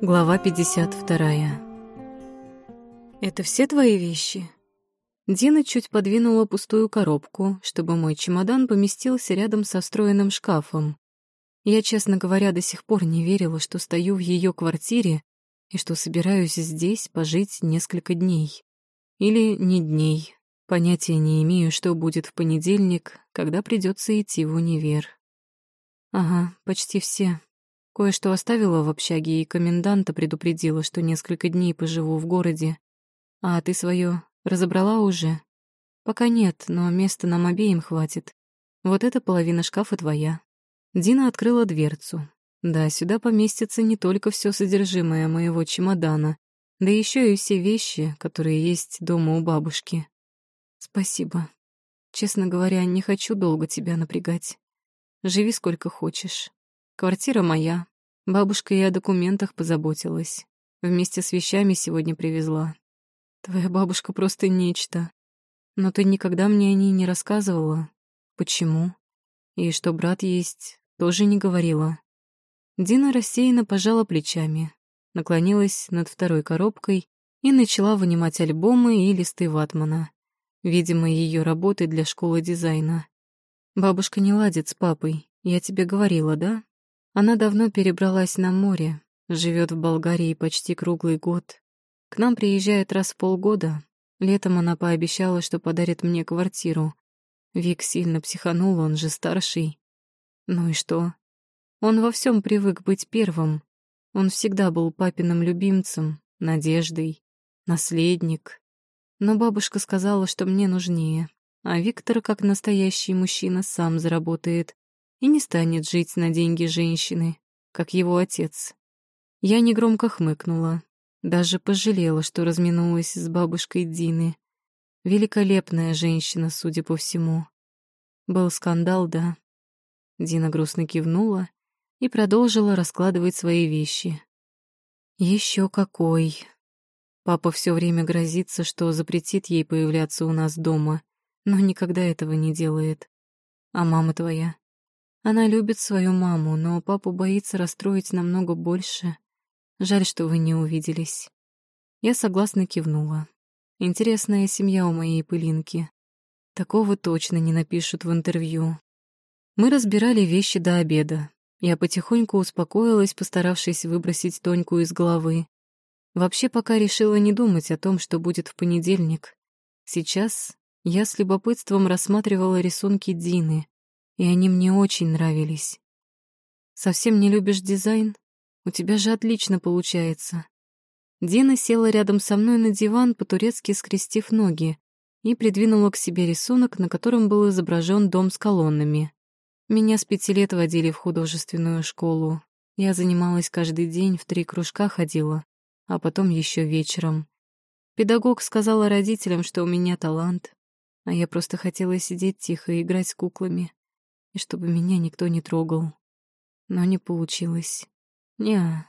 Глава 52. «Это все твои вещи?» Дина чуть подвинула пустую коробку, чтобы мой чемодан поместился рядом со встроенным шкафом. Я, честно говоря, до сих пор не верила, что стою в ее квартире и что собираюсь здесь пожить несколько дней. Или не дней. Понятия не имею, что будет в понедельник, когда придется идти в универ. Ага, почти все. Кое-что оставила в общаге, и коменданта предупредила, что несколько дней поживу в городе. А ты свое разобрала уже? Пока нет, но места нам обеим хватит. Вот эта половина шкафа твоя. Дина открыла дверцу. Да, сюда поместится не только все содержимое моего чемодана, да еще и все вещи, которые есть дома у бабушки. Спасибо. Честно говоря, не хочу долго тебя напрягать. Живи сколько хочешь. Квартира моя. Бабушка и о документах позаботилась. Вместе с вещами сегодня привезла. Твоя бабушка просто нечто. Но ты никогда мне о ней не рассказывала. Почему? И что брат есть, тоже не говорила. Дина рассеянно пожала плечами, наклонилась над второй коробкой и начала вынимать альбомы и листы ватмана. Видимо, ее работы для школы дизайна. Бабушка не ладит с папой, я тебе говорила, да? Она давно перебралась на море, живет в Болгарии почти круглый год. К нам приезжает раз в полгода. Летом она пообещала, что подарит мне квартиру. Вик сильно психанул, он же старший. Ну и что? Он во всем привык быть первым. Он всегда был папиным любимцем, надеждой, наследник. Но бабушка сказала, что мне нужнее, а Виктор, как настоящий мужчина, сам заработает и не станет жить на деньги женщины, как его отец. Я негромко хмыкнула, даже пожалела, что разминулась с бабушкой Дины. Великолепная женщина, судя по всему. Был скандал, да. Дина грустно кивнула и продолжила раскладывать свои вещи. Еще какой. Папа все время грозится, что запретит ей появляться у нас дома, но никогда этого не делает. А мама твоя? Она любит свою маму, но папу боится расстроить намного больше. Жаль, что вы не увиделись. Я согласно кивнула. Интересная семья у моей пылинки. Такого точно не напишут в интервью. Мы разбирали вещи до обеда. Я потихоньку успокоилась, постаравшись выбросить Тоньку из головы. Вообще пока решила не думать о том, что будет в понедельник. Сейчас я с любопытством рассматривала рисунки Дины и они мне очень нравились. Совсем не любишь дизайн? У тебя же отлично получается. Дина села рядом со мной на диван, по-турецки скрестив ноги, и придвинула к себе рисунок, на котором был изображен дом с колоннами. Меня с пяти лет водили в художественную школу. Я занималась каждый день, в три кружка ходила, а потом еще вечером. Педагог сказала родителям, что у меня талант, а я просто хотела сидеть тихо и играть с куклами и чтобы меня никто не трогал. Но не получилось. Не.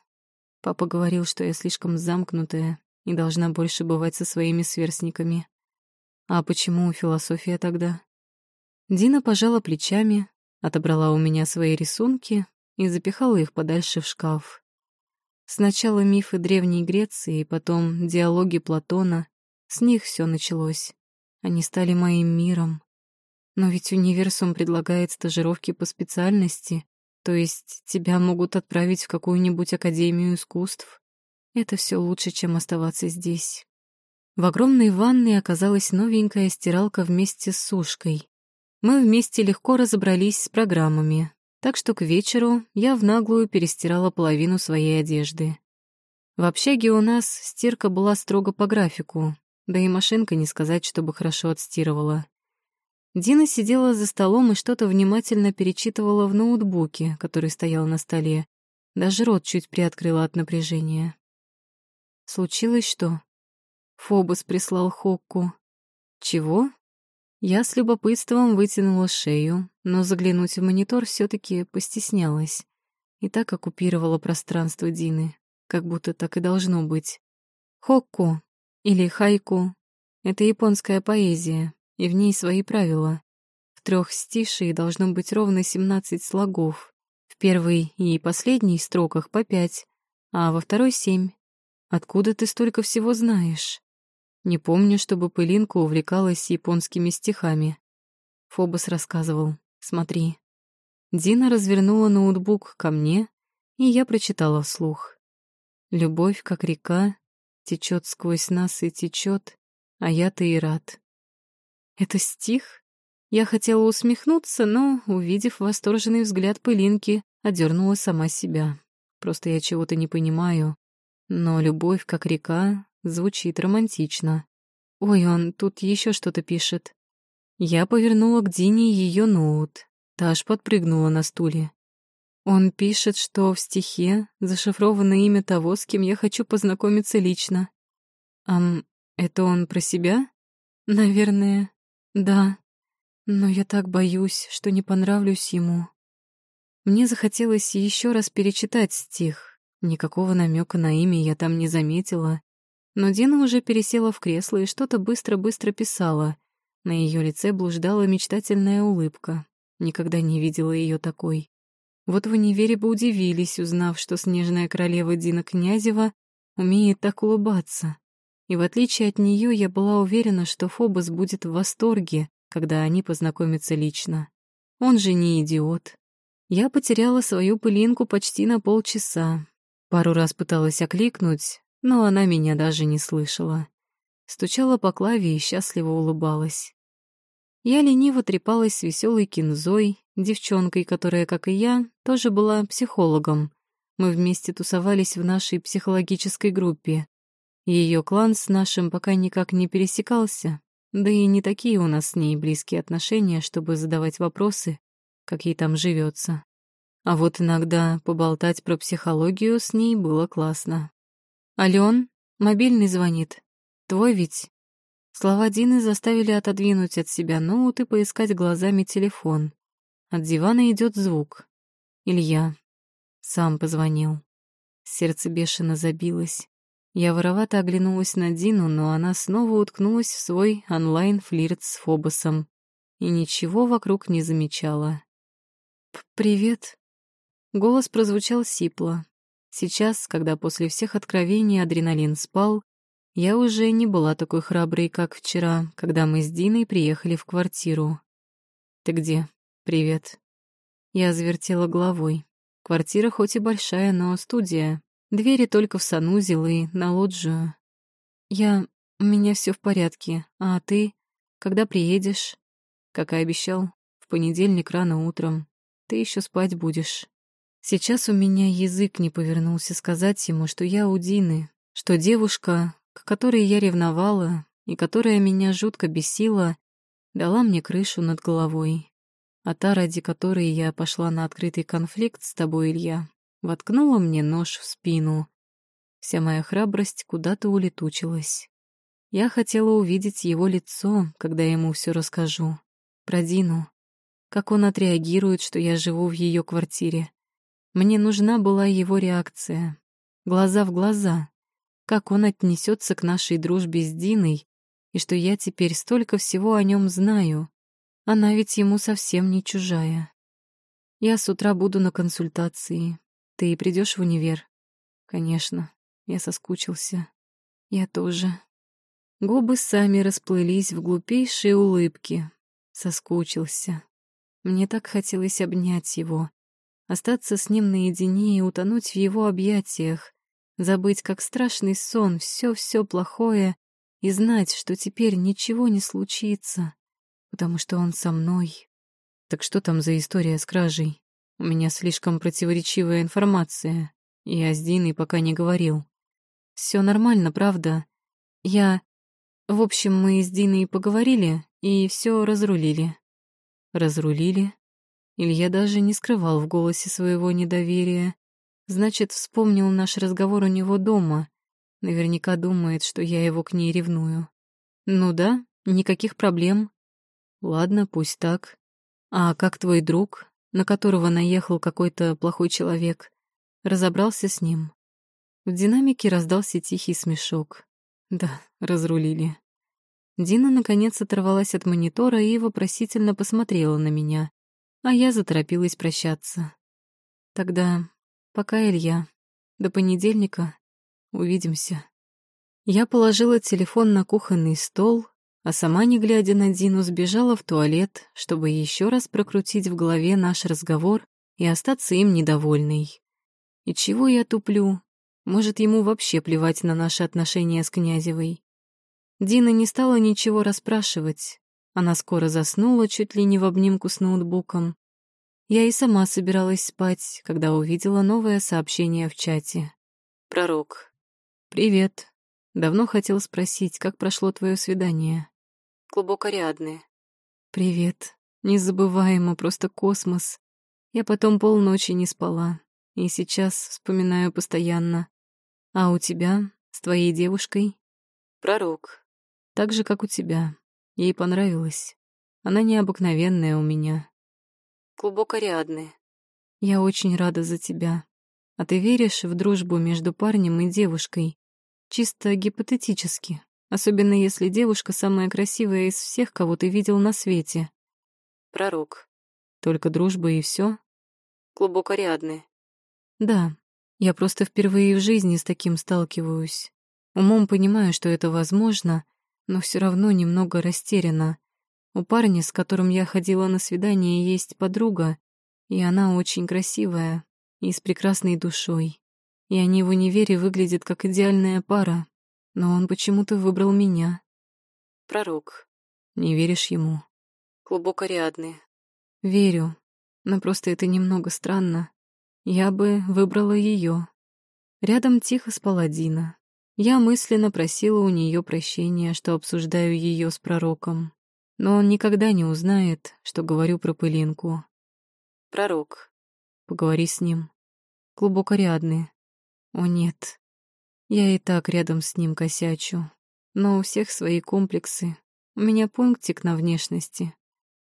Папа говорил, что я слишком замкнутая и должна больше бывать со своими сверстниками. А почему философия тогда? Дина пожала плечами, отобрала у меня свои рисунки и запихала их подальше в шкаф. Сначала мифы Древней Греции, потом диалоги Платона. С них все началось. Они стали моим миром. Но ведь универсум предлагает стажировки по специальности, то есть тебя могут отправить в какую-нибудь академию искусств. Это все лучше, чем оставаться здесь. В огромной ванной оказалась новенькая стиралка вместе с сушкой. Мы вместе легко разобрались с программами, так что к вечеру я в наглую перестирала половину своей одежды. В общаге у нас стирка была строго по графику, да и машинка не сказать, чтобы хорошо отстирывала. Дина сидела за столом и что-то внимательно перечитывала в ноутбуке, который стоял на столе. Даже рот чуть приоткрыла от напряжения. Случилось что? Фобос прислал Хокку. Чего? Я с любопытством вытянула шею, но заглянуть в монитор все таки постеснялась. И так оккупировала пространство Дины, как будто так и должно быть. Хокку или хайку — это японская поэзия, и в ней свои правила. В трех стишей должно быть ровно 17 слогов. В первой и последней строках по пять, а во второй — семь. Откуда ты столько всего знаешь? Не помню, чтобы Пылинка увлекалась японскими стихами. Фобос рассказывал. Смотри. Дина развернула ноутбук ко мне, и я прочитала вслух. Любовь, как река, течет сквозь нас и течет, а я-то и рад. Это стих? Я хотела усмехнуться, но, увидев восторженный взгляд пылинки, одернула сама себя. Просто я чего-то не понимаю. Но любовь, как река, звучит романтично. Ой, он тут еще что-то пишет. Я повернула к Дине ее ноут. Та аж подпрыгнула на стуле. Он пишет, что в стихе зашифровано имя того, с кем я хочу познакомиться лично. Ам, это он про себя? Наверное, да. Но я так боюсь, что не понравлюсь ему. Мне захотелось еще раз перечитать стих. Никакого намека на имя я там не заметила. Но Дина уже пересела в кресло и что-то быстро-быстро писала. На ее лице блуждала мечтательная улыбка. Никогда не видела ее такой. Вот в универе бы удивились, узнав, что снежная королева Дина Князева умеет так улыбаться. И в отличие от нее я была уверена, что Фобос будет в восторге, когда они познакомятся лично. Он же не идиот. Я потеряла свою пылинку почти на полчаса. Пару раз пыталась окликнуть, но она меня даже не слышала. Стучала по клаве и счастливо улыбалась. Я лениво трепалась с веселой кинзой, девчонкой, которая, как и я, тоже была психологом. Мы вместе тусовались в нашей психологической группе. Ее клан с нашим пока никак не пересекался, да и не такие у нас с ней близкие отношения, чтобы задавать вопросы, как ей там живется. А вот иногда поболтать про психологию с ней было классно. «Алён, мобильный звонит. Твой ведь?» Слова Дины заставили отодвинуть от себя ноут и поискать глазами телефон. От дивана идет звук. Илья. Сам позвонил. Сердце бешено забилось. Я воровато оглянулась на Дину, но она снова уткнулась в свой онлайн-флирт с Фобосом и ничего вокруг не замечала. «Привет». Голос прозвучал сипло. Сейчас, когда после всех откровений адреналин спал, я уже не была такой храброй, как вчера, когда мы с Диной приехали в квартиру. «Ты где?» «Привет». Я завертела головой. Квартира хоть и большая, но студия. Двери только в санузел и на лоджию. Я... У меня все в порядке. А ты? Когда приедешь? Как и обещал, в понедельник рано утром. Ты еще спать будешь. Сейчас у меня язык не повернулся сказать ему, что я у Дины, что девушка, к которой я ревновала и которая меня жутко бесила, дала мне крышу над головой а та, ради которой я пошла на открытый конфликт с тобой, Илья, воткнула мне нож в спину. Вся моя храбрость куда-то улетучилась. Я хотела увидеть его лицо, когда ему все расскажу. Про Дину. Как он отреагирует, что я живу в ее квартире. Мне нужна была его реакция. Глаза в глаза. Как он отнесется к нашей дружбе с Диной, и что я теперь столько всего о нем знаю. Она ведь ему совсем не чужая. Я с утра буду на консультации. Ты придешь в универ? Конечно. Я соскучился. Я тоже. Губы сами расплылись в глупейшие улыбки. Соскучился. Мне так хотелось обнять его, остаться с ним наедине и утонуть в его объятиях, забыть, как страшный сон, все-все плохое, и знать, что теперь ничего не случится потому что он со мной. Так что там за история с кражей? У меня слишком противоречивая информация. Я с Диной пока не говорил. Все нормально, правда? Я... В общем, мы с Диной поговорили и все разрулили. Разрулили? Илья даже не скрывал в голосе своего недоверия. Значит, вспомнил наш разговор у него дома. Наверняка думает, что я его к ней ревную. Ну да, никаких проблем. Ладно, пусть так. А как твой друг, на которого наехал какой-то плохой человек, разобрался с ним? В динамике раздался тихий смешок. Да, разрулили. Дина наконец оторвалась от монитора и вопросительно посмотрела на меня, а я заторопилась прощаться. Тогда пока, Илья. До понедельника. Увидимся. Я положила телефон на кухонный стол, а сама, не глядя на Дину, сбежала в туалет, чтобы еще раз прокрутить в голове наш разговор и остаться им недовольной. И чего я туплю? Может, ему вообще плевать на наши отношения с Князевой. Дина не стала ничего расспрашивать. Она скоро заснула, чуть ли не в обнимку с ноутбуком. Я и сама собиралась спать, когда увидела новое сообщение в чате. «Пророк. Привет. Давно хотел спросить, как прошло твое свидание?» «Клубок Ариадны. Привет. Незабываемо, просто космос. Я потом полночи не спала, и сейчас вспоминаю постоянно. А у тебя, с твоей девушкой?» «Пророк. Так же, как у тебя. Ей понравилось. Она необыкновенная у меня. Клубок Ариадны. Я очень рада за тебя. А ты веришь в дружбу между парнем и девушкой? Чисто гипотетически. Особенно если девушка самая красивая из всех, кого ты видел на свете. Пророк. Только дружба и все. Клубок Ариадны. Да, я просто впервые в жизни с таким сталкиваюсь. Умом понимаю, что это возможно, но все равно немного растеряна. У парня, с которым я ходила на свидание, есть подруга, и она очень красивая и с прекрасной душой. И они в универе выглядят как идеальная пара, но он почему-то выбрал меня. Пророк. Не веришь ему? Клубок Ариадны. Верю, но просто это немного странно. Я бы выбрала ее. Рядом тихо спала Дина. Я мысленно просила у нее прощения, что обсуждаю ее с пророком. Но он никогда не узнает, что говорю про пылинку. Пророк. Поговори с ним. Глубоко рядный. О, нет. Я и так рядом с ним косячу. Но у всех свои комплексы. У меня пунктик на внешности.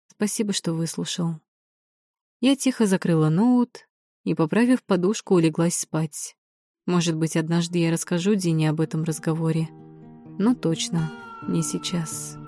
Спасибо, что выслушал. Я тихо закрыла ноут и, поправив подушку, улеглась спать. Может быть, однажды я расскажу Дине об этом разговоре. Но точно не сейчас.